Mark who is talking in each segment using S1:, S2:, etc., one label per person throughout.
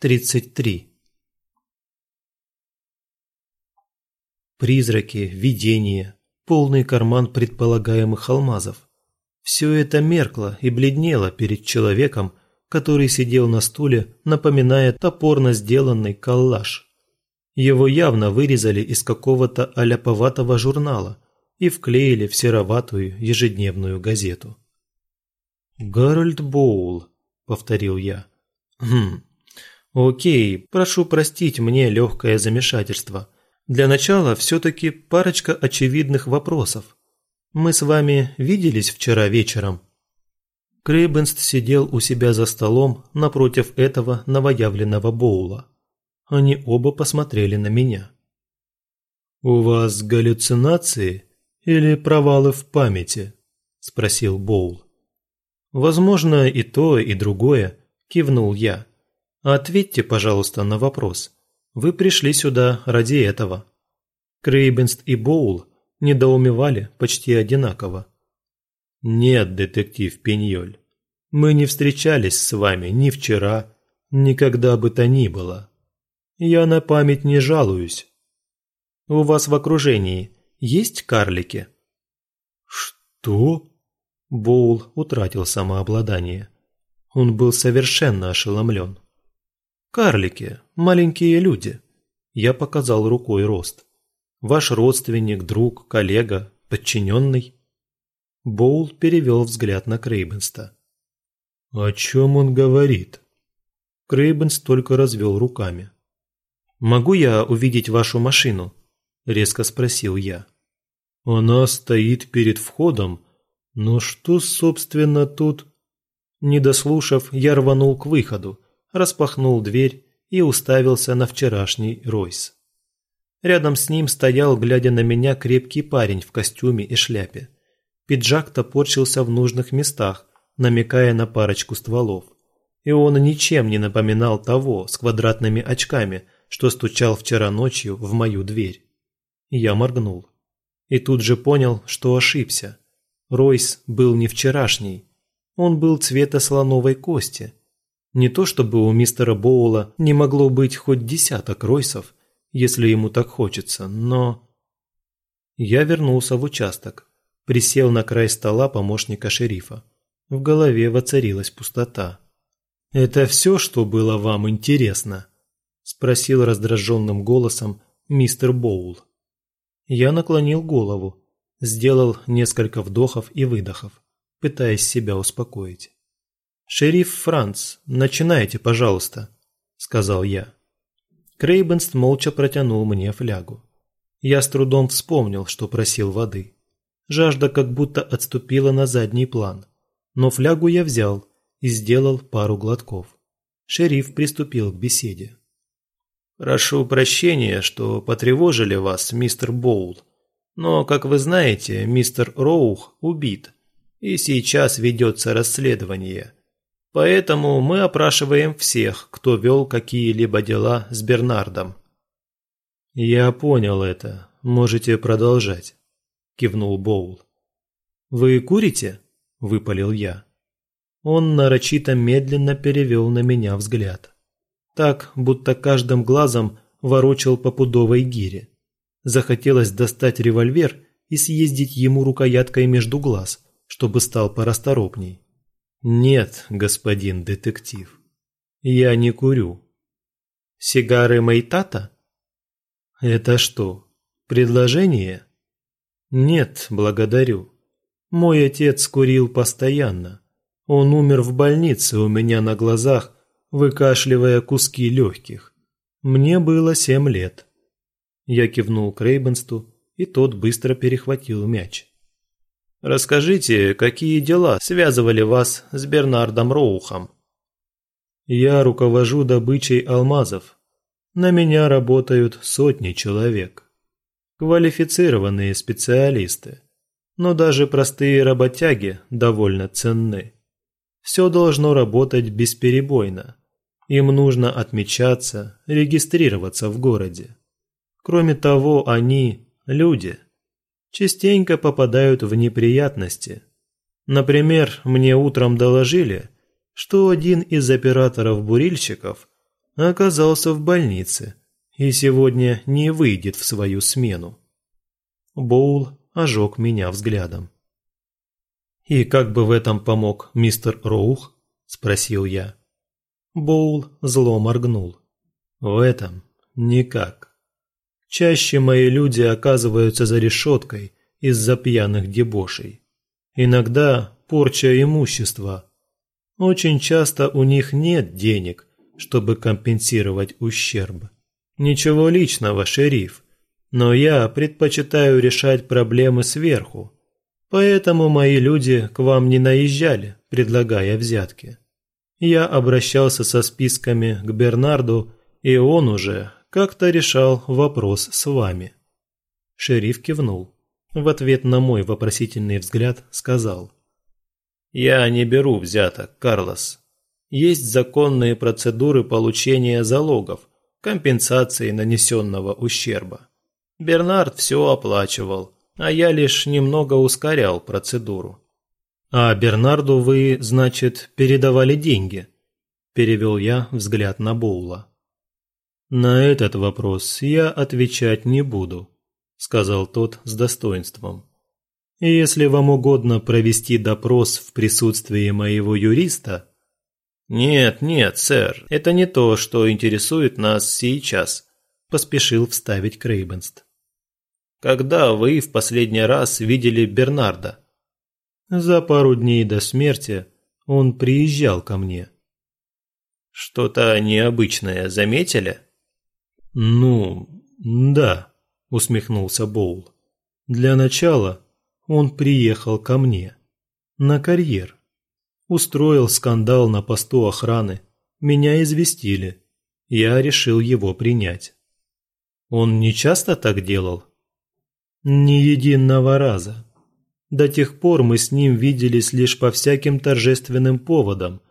S1: 33. Призраки, видения, полный карман предполагаемых алмазов. Все это меркло и бледнело перед человеком, который сидел на стуле, напоминая топорно сделанный коллаж. Его явно вырезали из какого-то аляповатого журнала и вклеили в сероватую ежедневную газету. «Гарольд Боул», – повторил я. «Хм, Окей, прошу простить мне легкое замешательство. Для начала все-таки парочка очевидных вопросов. Мы с вами виделись вчера вечером?» Крейбенст сидел у себя за столом напротив этого новоявленного Боула. Они оба посмотрели на меня. «У вас галлюцинации или провалы в памяти?» – спросил Боул. «Возможно, и то, и другое», – кивнул я. Ответьте, пожалуйста, на вопрос. Вы пришли сюда ради этого. Крейбенст и Боул недоумевали почти одинаково. Нет, детектив Пеньоль, мы не встречались с вами ни вчера, ни когда бы то ни было. Я на память не жалуюсь. У вас в окружении есть карлики? Что? Боул утратил самообладание. Он был совершенно ошеломлен. Карлики, маленькие люди. Я показал рукой рост. Ваш родственник, друг, коллега, подчиненный. Боул перевел взгляд на Крейбенста. «О чем он говорит?» Крейбенс только развел руками. «Могу я увидеть вашу машину?» – резко спросил я. «Она стоит перед входом, но что, собственно, тут...» Не дослушав, я рванул к выходу, распахнул дверь и уставился на вчерашний Ройс. Рядом с ним стоял, глядя на меня, крепкий парень в костюме и шляпе. Пиджак топорщился в нужных местах, намекая на парочку стволов. И он ничем не напоминал того с квадратными очками, что стучал вчера ночью в мою дверь. Я моргнул. И тут же понял, что ошибся. Ройс был не вчерашний. Он был цвета слоновой кости – не то чтобы у мистера Боула не могло быть хоть десяток Ройсов, если ему так хочется, но... Я вернулся в участок, присел на край стола помощника шерифа. В голове воцарилась пустота. «Это все, что было вам интересно?» – спросил раздраженным голосом мистер Боул. Я наклонил голову, сделал несколько вдохов и выдохов, пытаясь себя успокоить. «Шериф Франц, начинайте, пожалуйста», – сказал я. Крейбенст молча протянул мне флягу. Я с трудом вспомнил, что просил воды. Жажда как будто отступила на задний план. Но флягу я взял и сделал пару глотков. Шериф приступил к беседе. «Прошу прощения, что потревожили вас, мистер Боул. Но, как вы знаете, мистер Роух убит, и сейчас ведется расследование» Поэтому мы опрашиваем всех, кто вел какие-либо дела с Бернардом. «Я понял это. Можете продолжать», – кивнул Боул. «Вы курите?» – выпалил я. Он нарочито медленно перевел на меня взгляд. Так, будто каждым глазом ворочал по пудовой гире. Захотелось достать револьвер и съездить ему рукояткой между глаз, чтобы стал порасторопней. Нет, господин детектив. Я не курю. Сигары Мейтата? Это что, предложение? Нет, благодарю. Мой отец курил постоянно. Он умер в больнице у меня на глазах, выкашливая куски легких. Мне было семь лет. Я кивнул Крейбенсту, и тот быстро перехватил мяч. Расскажите, какие дела связывали вас с Бернардом Роухом? Я руковожу добычей алмазов. На меня работают сотни человек. Квалифицированные специалисты. Но даже простые работяги довольно ценны. Все должно работать бесперебойно. Им нужно отмечаться, регистрироваться в городе. Кроме того, они – люди – частенько попадают в неприятности. Например, мне утром доложили, что один из операторов-бурильщиков оказался в больнице и сегодня не выйдет в свою смену. Боул ожег меня взглядом. «И как бы в этом помог мистер Роух?» – спросил я. Боул зло моргнул. «В этом никак. Чаще мои люди оказываются за решеткой из-за пьяных дебошей. Иногда порча имущества. Очень часто у них нет денег, чтобы компенсировать ущерб. Ничего личного, шериф, но я предпочитаю решать проблемы сверху. Поэтому мои люди к вам не наезжали, предлагая взятки. Я обращался со списками к Бернарду, и он уже как-то решал вопрос с вами. Шериф кивнул. В ответ на мой вопросительный взгляд сказал. «Я не беру взяток, Карлос. Есть законные процедуры получения залогов, компенсации нанесенного ущерба. Бернард все оплачивал, а я лишь немного ускорял процедуру. «А Бернарду вы, значит, передавали деньги?» – перевел я взгляд на Боула. «На этот вопрос я отвечать не буду», – сказал тот с достоинством. «Если вам угодно провести допрос в присутствии моего юриста...» «Нет, нет, сэр, это не то, что интересует нас сейчас», – поспешил вставить Крейбенст. «Когда вы в последний раз видели Бернарда?» За пару дней до смерти он приезжал ко мне. Что-то необычное заметили? Ну, да, усмехнулся Боул. Для начала он приехал ко мне. На карьер. Устроил скандал на посту охраны. Меня известили. Я решил его принять. Он не часто так делал? Ни единого раза. До тех пор мы с ним виделись лишь по всяким торжественным поводам.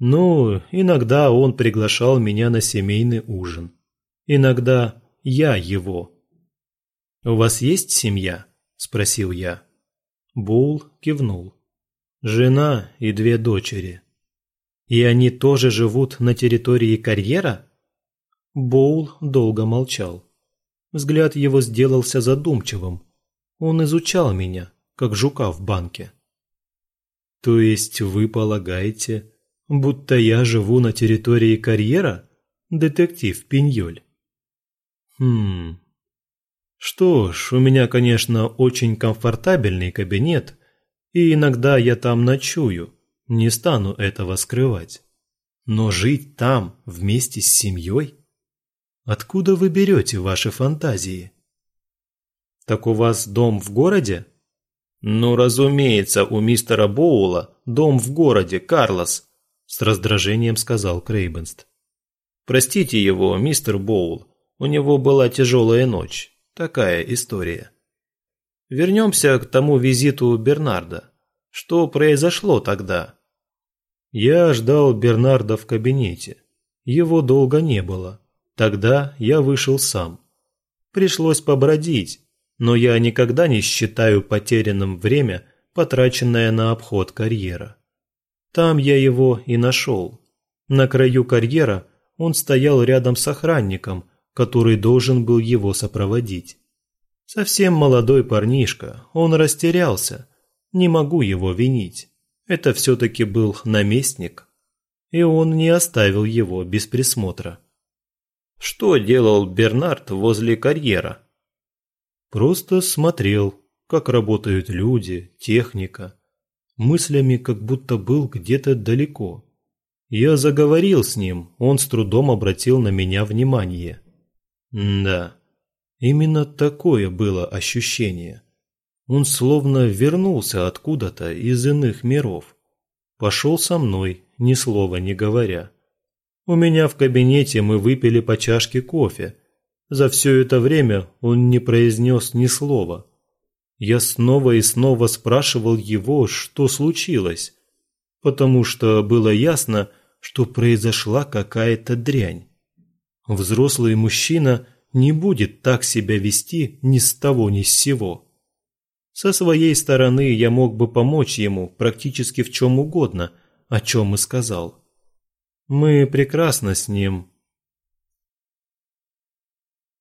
S1: Ну, иногда он приглашал меня на семейный ужин. Иногда я его. «У вас есть семья?» – спросил я. Бул кивнул. «Жена и две дочери». «И они тоже живут на территории карьера?» Боул долго молчал. Взгляд его сделался задумчивым. Он изучал меня как жука в банке. То есть вы полагаете, будто я живу на территории карьера, детектив Пиньоль? Хм. Что ж, у меня, конечно, очень комфортабельный кабинет, и иногда я там ночую, не стану этого скрывать. Но жить там вместе с семьей? Откуда вы берете ваши фантазии? Так у вас дом в городе? «Ну, разумеется, у мистера Боула дом в городе, Карлос», – с раздражением сказал Крейбенст. «Простите его, мистер Боул, у него была тяжелая ночь. Такая история». Вернемся к тому визиту Бернарда. Что произошло тогда? Я ждал Бернарда в кабинете. Его долго не было. Тогда я вышел сам. Пришлось побродить, но я никогда не считаю потерянным время, потраченное на обход карьера. Там я его и нашел. На краю карьера он стоял рядом с охранником, который должен был его сопроводить. Совсем молодой парнишка, он растерялся. Не могу его винить. Это все-таки был наместник. И он не оставил его без присмотра. Что делал Бернард возле карьера? Просто смотрел, как работают люди, техника. Мыслями как будто был где-то далеко. Я заговорил с ним, он с трудом обратил на меня внимание. Да, именно такое было ощущение. Он словно вернулся откуда-то из иных миров. Пошел со мной, ни слова не говоря. У меня в кабинете мы выпили по чашке кофе, за все это время он не произнес ни слова. Я снова и снова спрашивал его, что случилось, потому что было ясно, что произошла какая-то дрянь. Взрослый мужчина не будет так себя вести ни с того ни с сего. Со своей стороны я мог бы помочь ему практически в чем угодно, о чем и сказал. Мы прекрасно с ним